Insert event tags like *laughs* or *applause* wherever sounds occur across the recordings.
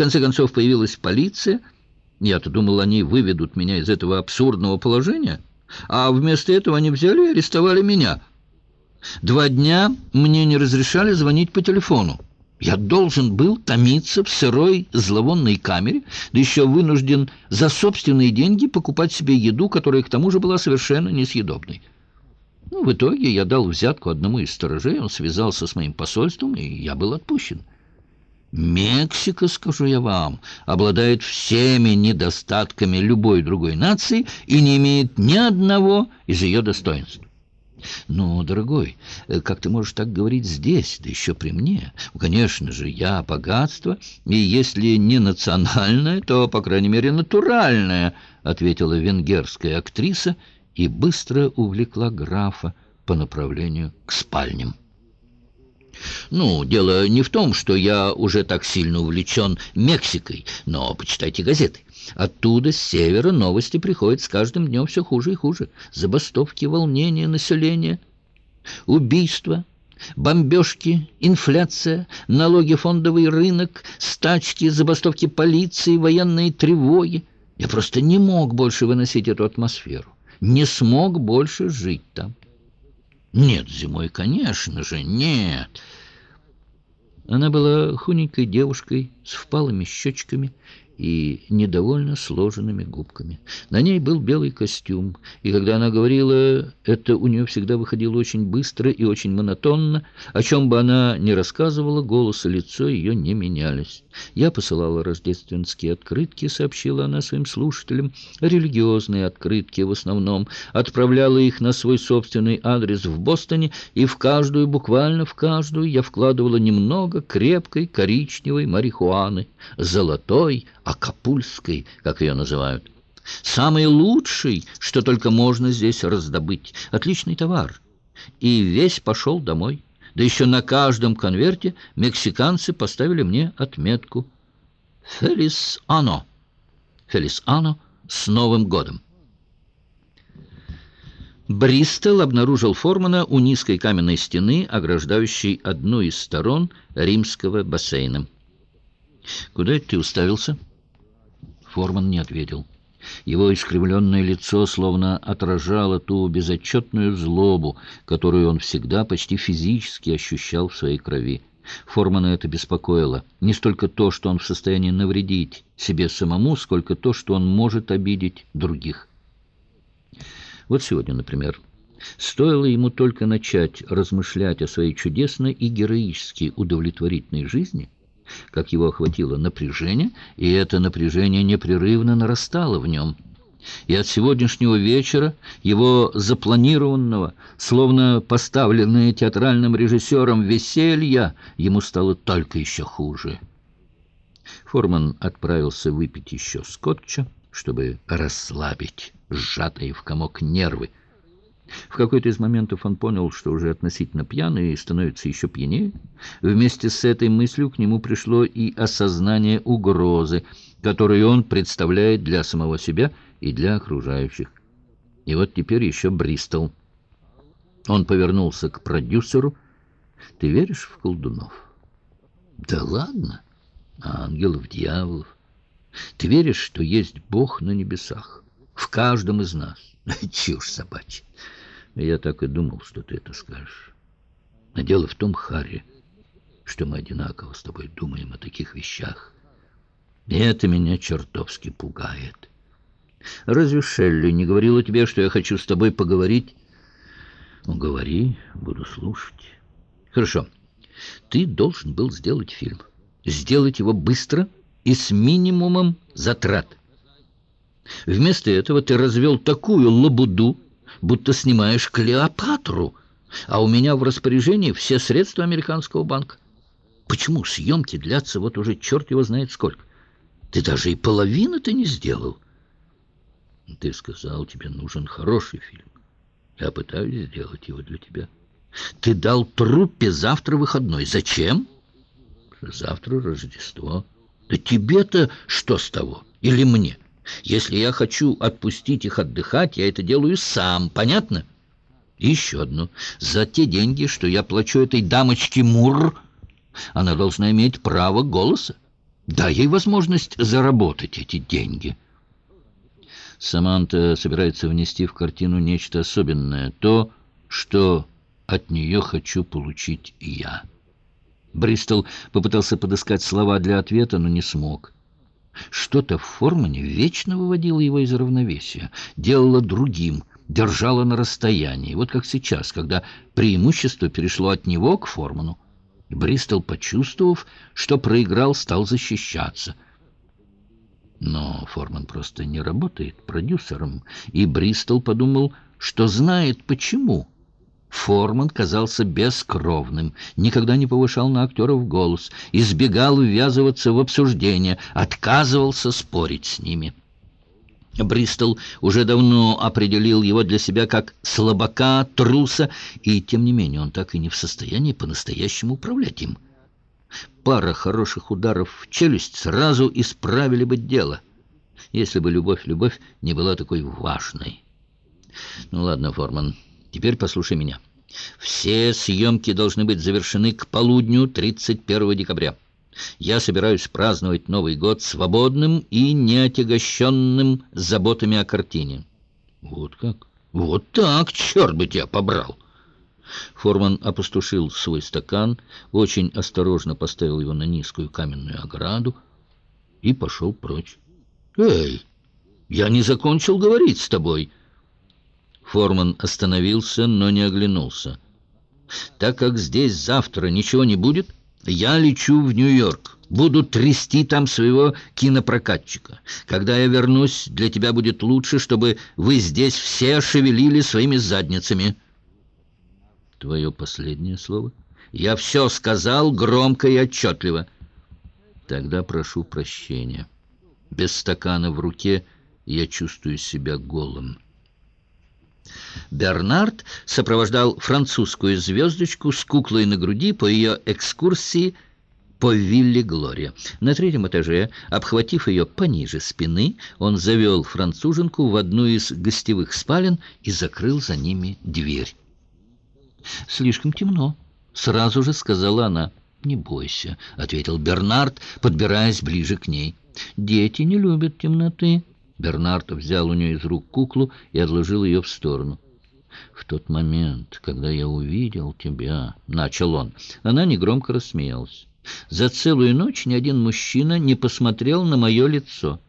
конце концов появилась полиция. Я-то думал, они выведут меня из этого абсурдного положения, а вместо этого они взяли и арестовали меня. Два дня мне не разрешали звонить по телефону. Я должен был томиться в сырой зловонной камере, да еще вынужден за собственные деньги покупать себе еду, которая к тому же была совершенно несъедобной. Ну, в итоге я дал взятку одному из сторожей, он связался с моим посольством, и я был отпущен. Мексика, скажу я вам, обладает всеми недостатками любой другой нации и не имеет ни одного из ее достоинств. «Ну, дорогой, как ты можешь так говорить здесь, да еще при мне? Конечно же, я богатство, и если не национальное, то, по крайней мере, натуральное», — ответила венгерская актриса и быстро увлекла графа по направлению к спальням. Ну, дело не в том, что я уже так сильно увлечен Мексикой, но почитайте газеты. Оттуда, с севера, новости приходят с каждым днем все хуже и хуже. Забастовки, волнения населения, убийства, бомбежки, инфляция, налоги, фондовый рынок, стачки, забастовки полиции, военные тревоги. Я просто не мог больше выносить эту атмосферу, не смог больше жить там. Нет, зимой, конечно же, нет. Она была худенькой девушкой с впалыми щечками и недовольно сложенными губками. На ней был белый костюм, и когда она говорила, это у нее всегда выходило очень быстро и очень монотонно. О чем бы она ни рассказывала, голос и лицо ее не менялись. «Я посылала рождественские открытки», — сообщила она своим слушателям, религиозные открытки в основном, отправляла их на свой собственный адрес в Бостоне, и в каждую, буквально в каждую, я вкладывала немного крепкой коричневой марихуаны, золотой, акапульской, как ее называют. Самый лучший, что только можно здесь раздобыть. Отличный товар. И весь пошел домой. Да еще на каждом конверте мексиканцы поставили мне отметку «Фелис Ано». «Фелис Ано» с Новым годом. Бристол обнаружил Формана у низкой каменной стены, ограждающей одну из сторон римского бассейна. «Куда это ты уставился?» Форман не ответил. Его искривленное лицо словно отражало ту безотчетную злобу, которую он всегда почти физически ощущал в своей крови. Формана это беспокоило. Не столько то, что он в состоянии навредить себе самому, сколько то, что он может обидеть других. Вот сегодня, например, стоило ему только начать размышлять о своей чудесной и героически удовлетворительной жизни — как его охватило напряжение, и это напряжение непрерывно нарастало в нем. И от сегодняшнего вечера, его запланированного, словно поставленное театральным режиссером веселья, ему стало только еще хуже. Форман отправился выпить еще скотча, чтобы расслабить сжатые в комок нервы, в какой-то из моментов он понял, что уже относительно пьяный и становится еще пьянее. Вместе с этой мыслью к нему пришло и осознание угрозы, которую он представляет для самого себя и для окружающих. И вот теперь еще Бристол. Он повернулся к продюсеру. «Ты веришь в колдунов?» «Да ладно, ангелов, дьяволов. Ты веришь, что есть Бог на небесах, в каждом из нас?» *laughs* «Чушь собачья!» Я так и думал, что ты это скажешь. Но дело в том, Харри, что мы одинаково с тобой думаем о таких вещах. И это меня чертовски пугает. Разве Шелли не говорила тебе, что я хочу с тобой поговорить? Ну, говори, буду слушать. Хорошо. Ты должен был сделать фильм. Сделать его быстро и с минимумом затрат. Вместо этого ты развел такую лабуду, будто снимаешь Клеопатру, а у меня в распоряжении все средства американского банка. Почему съемки длятся вот уже черт его знает сколько? Ты даже и половины ты не сделал. Ты сказал, тебе нужен хороший фильм. Я пытаюсь сделать его для тебя. Ты дал труппе завтра выходной. Зачем? Завтра Рождество. Да тебе-то что с того? Или мне? Если я хочу отпустить их отдыхать, я это делаю сам, понятно? И еще одно. За те деньги, что я плачу этой дамочке Мур, она должна иметь право голоса. Дай ей возможность заработать эти деньги. Саманта собирается внести в картину нечто особенное, то, что от нее хочу получить я. Бристол попытался подыскать слова для ответа, но не смог. Что-то в Формане вечно выводило его из равновесия, делало другим, держало на расстоянии. Вот как сейчас, когда преимущество перешло от него к Форману. Бристол, почувствовав, что проиграл, стал защищаться. Но Форман просто не работает продюсером, и Бристол подумал, что знает почему. Форман казался бескровным, никогда не повышал на актеров голос, избегал ввязываться в обсуждение, отказывался спорить с ними. Бристол уже давно определил его для себя как слабака, труса, и тем не менее он так и не в состоянии по-настоящему управлять им. Пара хороших ударов в челюсть сразу исправили бы дело, если бы любовь-любовь не была такой важной. Ну ладно, Форман, теперь послушай меня. Все съемки должны быть завершены к полудню 31 декабря. Я собираюсь праздновать Новый год свободным и неотягощенным заботами о картине. Вот как? Вот так, черт бы тебя побрал! Форман опустошил свой стакан, очень осторожно поставил его на низкую каменную ограду и пошел прочь. «Эй, я не закончил говорить с тобой!» Форман остановился, но не оглянулся. «Так как здесь завтра ничего не будет, я лечу в Нью-Йорк. Буду трясти там своего кинопрокатчика. Когда я вернусь, для тебя будет лучше, чтобы вы здесь все шевелили своими задницами». «Твое последнее слово?» «Я все сказал громко и отчетливо». «Тогда прошу прощения. Без стакана в руке я чувствую себя голым». Бернард сопровождал французскую звездочку с куклой на груди по ее экскурсии по вилле Глория. На третьем этаже, обхватив ее пониже спины, он завел француженку в одну из гостевых спален и закрыл за ними дверь. «Слишком темно», — сразу же сказала она. «Не бойся», — ответил Бернард, подбираясь ближе к ней. «Дети не любят темноты». Бернард взял у нее из рук куклу и отложил ее в сторону. «В тот момент, когда я увидел тебя...» — начал он. Она негромко рассмеялась. «За целую ночь ни один мужчина не посмотрел на мое лицо.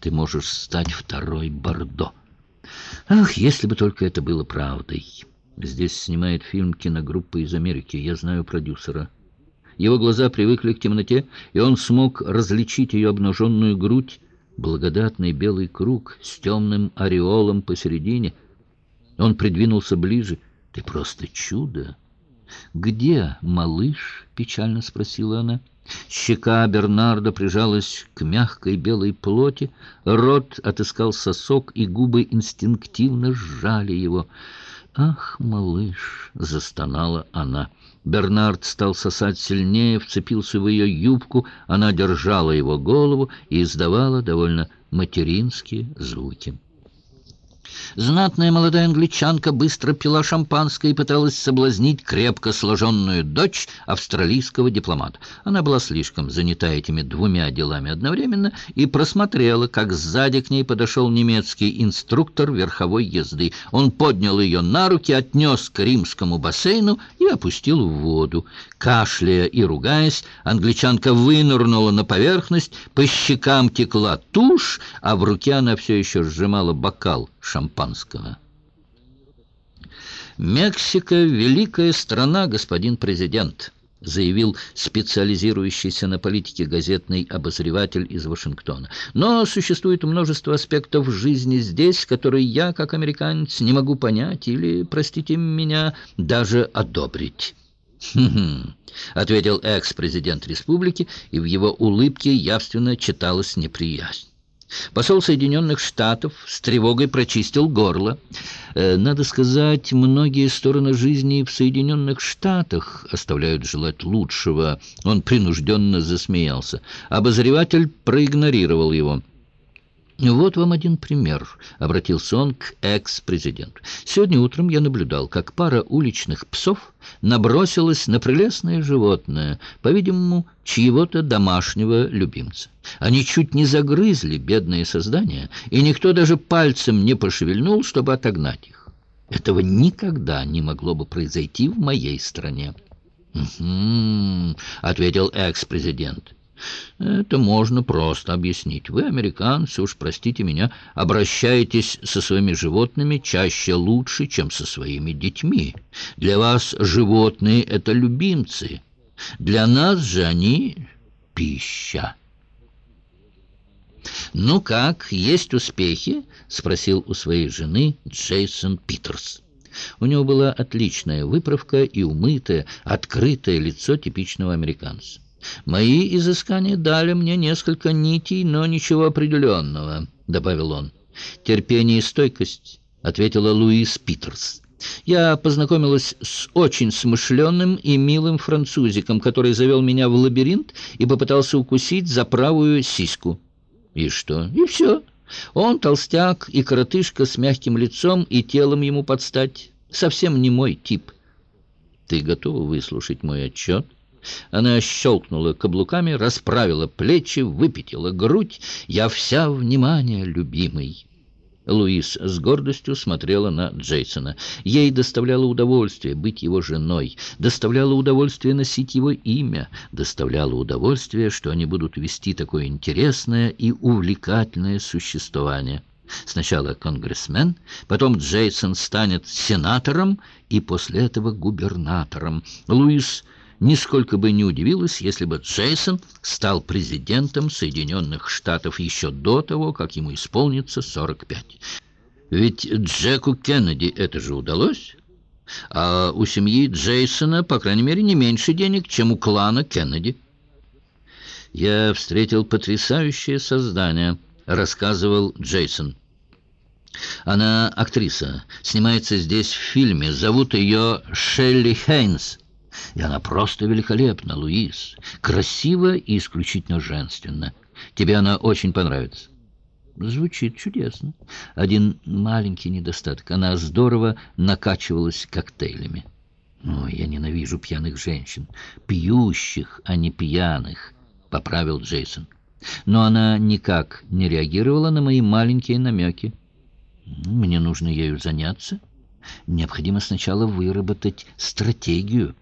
Ты можешь стать второй Бордо. Ах, если бы только это было правдой!» Здесь снимает фильм киногруппа из Америки. Я знаю продюсера. Его глаза привыкли к темноте, и он смог различить ее обнаженную грудь, благодатный белый круг с темным ореолом посередине. Он придвинулся ближе. «Ты просто чудо!» «Где малыш?» — печально спросила она. Щека Бернарда прижалась к мягкой белой плоти, рот отыскал сосок, и губы инстинктивно сжали его. «Ах, малыш!» — застонала она. Бернард стал сосать сильнее, вцепился в ее юбку, она держала его голову и издавала довольно материнские звуки. Знатная молодая англичанка быстро пила шампанское и пыталась соблазнить крепко сложенную дочь австралийского дипломата. Она была слишком занята этими двумя делами одновременно и просмотрела, как сзади к ней подошел немецкий инструктор верховой езды. Он поднял ее на руки, отнес к римскому бассейну и опустил в воду. Кашляя и ругаясь, англичанка вынырнула на поверхность, по щекам текла тушь, а в руке она все еще сжимала бокал шампанского. «Мексика — великая страна, господин президент», — заявил специализирующийся на политике газетный обозреватель из Вашингтона. «Но существует множество аспектов жизни здесь, которые я, как американец, не могу понять или, простите меня, даже одобрить». «Хм-хм», — ответил экс-президент республики, и в его улыбке явственно читалась неприязнь. Посол Соединенных Штатов с тревогой прочистил горло. Э, надо сказать, многие стороны жизни в Соединенных Штатах оставляют желать лучшего. Он принужденно засмеялся. Обозреватель проигнорировал его. «Вот вам один пример», — обратился он к экс-президенту. «Сегодня утром я наблюдал, как пара уличных псов набросилась на прелестное животное, по-видимому, чьего-то домашнего любимца. Они чуть не загрызли бедное создание, и никто даже пальцем не пошевельнул, чтобы отогнать их. Этого никогда не могло бы произойти в моей стране». «Угу», — ответил экс-президент. Это можно просто объяснить. Вы, американцы, уж простите меня, обращаетесь со своими животными чаще лучше, чем со своими детьми. Для вас животные — это любимцы. Для нас же они — пища. «Ну как, есть успехи?» — спросил у своей жены Джейсон Питерс. У него была отличная выправка и умытое, открытое лицо типичного американца. «Мои изыскания дали мне несколько нитей, но ничего определенного», — добавил он. «Терпение и стойкость», — ответила Луис Питерс. «Я познакомилась с очень смышленным и милым французиком, который завел меня в лабиринт и попытался укусить за правую сиську». «И что?» «И все. Он толстяк и коротышка с мягким лицом и телом ему подстать. Совсем не мой тип». «Ты готова выслушать мой отчет?» Она щелкнула каблуками, расправила плечи, выпятила грудь. «Я вся внимание, любимый!» Луис с гордостью смотрела на Джейсона. Ей доставляло удовольствие быть его женой, доставляло удовольствие носить его имя, доставляло удовольствие, что они будут вести такое интересное и увлекательное существование. Сначала конгрессмен, потом Джейсон станет сенатором и после этого губернатором. Луис нисколько бы не удивилась, если бы Джейсон стал президентом Соединенных Штатов еще до того, как ему исполнится 45. Ведь Джеку Кеннеди это же удалось. А у семьи Джейсона, по крайней мере, не меньше денег, чем у клана Кеннеди. «Я встретил потрясающее создание», — рассказывал Джейсон. «Она актриса, снимается здесь в фильме, зовут ее Шелли Хейнс». И она просто великолепна, Луис. Красиво и исключительно женственно. Тебе она очень понравится. Звучит чудесно. Один маленький недостаток. Она здорово накачивалась коктейлями. Ой, я ненавижу пьяных женщин. Пьющих, а не пьяных, — поправил Джейсон. Но она никак не реагировала на мои маленькие намеки. Мне нужно ею заняться. Необходимо сначала выработать стратегию.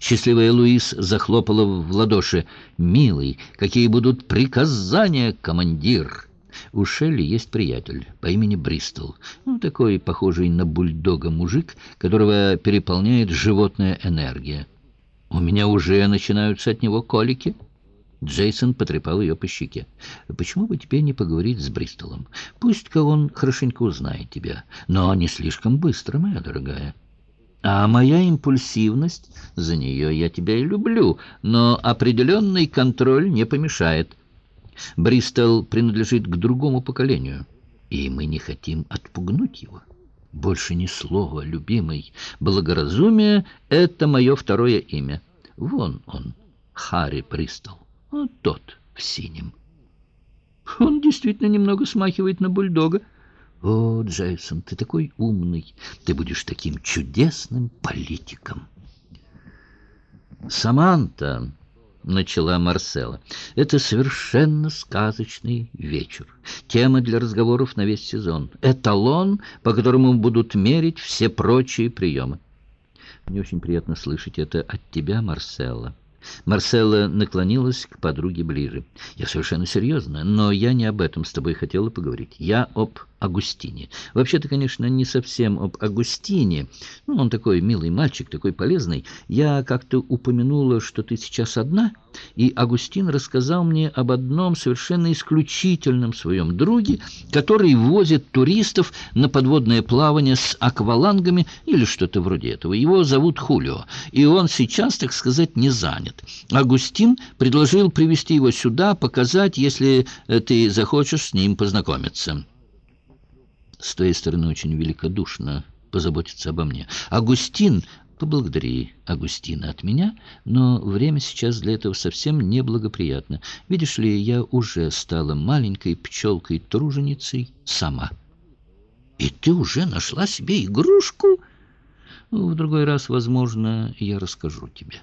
Счастливая Луис захлопала в ладоши. «Милый, какие будут приказания, командир!» У Шелли есть приятель по имени Бристол. Ну, такой, похожий на бульдога мужик, которого переполняет животная энергия. «У меня уже начинаются от него колики». Джейсон потрепал ее по щеке. «Почему бы тебе не поговорить с Бристолом? Пусть-ка он хорошенько узнает тебя, но не слишком быстро, моя дорогая». А моя импульсивность, за нее я тебя и люблю, но определенный контроль не помешает. Бристол принадлежит к другому поколению, и мы не хотим отпугнуть его. Больше ни слова, любимый. Благоразумие — это мое второе имя. Вон он, Харри Бристол, вот тот в синем. Он действительно немного смахивает на бульдога. «О, Джейсон, ты такой умный! Ты будешь таким чудесным политиком!» «Саманта!» — начала Марсела. «Это совершенно сказочный вечер. Тема для разговоров на весь сезон. Эталон, по которому будут мерить все прочие приемы. Мне очень приятно слышать это от тебя, Марсела». Марселла наклонилась к подруге ближе. «Я совершенно серьезно, но я не об этом с тобой хотела поговорить. Я об Агустине. Вообще-то, конечно, не совсем об Агустине. Ну, он такой милый мальчик, такой полезный. Я как-то упомянула, что ты сейчас одна, и Агустин рассказал мне об одном совершенно исключительном своем друге, который возит туристов на подводное плавание с аквалангами или что-то вроде этого. Его зовут Хулио, и он сейчас, так сказать, не занят. Агустин предложил привести его сюда, показать, если ты захочешь с ним познакомиться». С твоей стороны очень великодушно позаботиться обо мне. Агустин Поблагодари Агустина от меня, но время сейчас для этого совсем неблагоприятно. Видишь ли, я уже стала маленькой пчелкой-труженицей сама. И ты уже нашла себе игрушку? В другой раз, возможно, я расскажу тебе.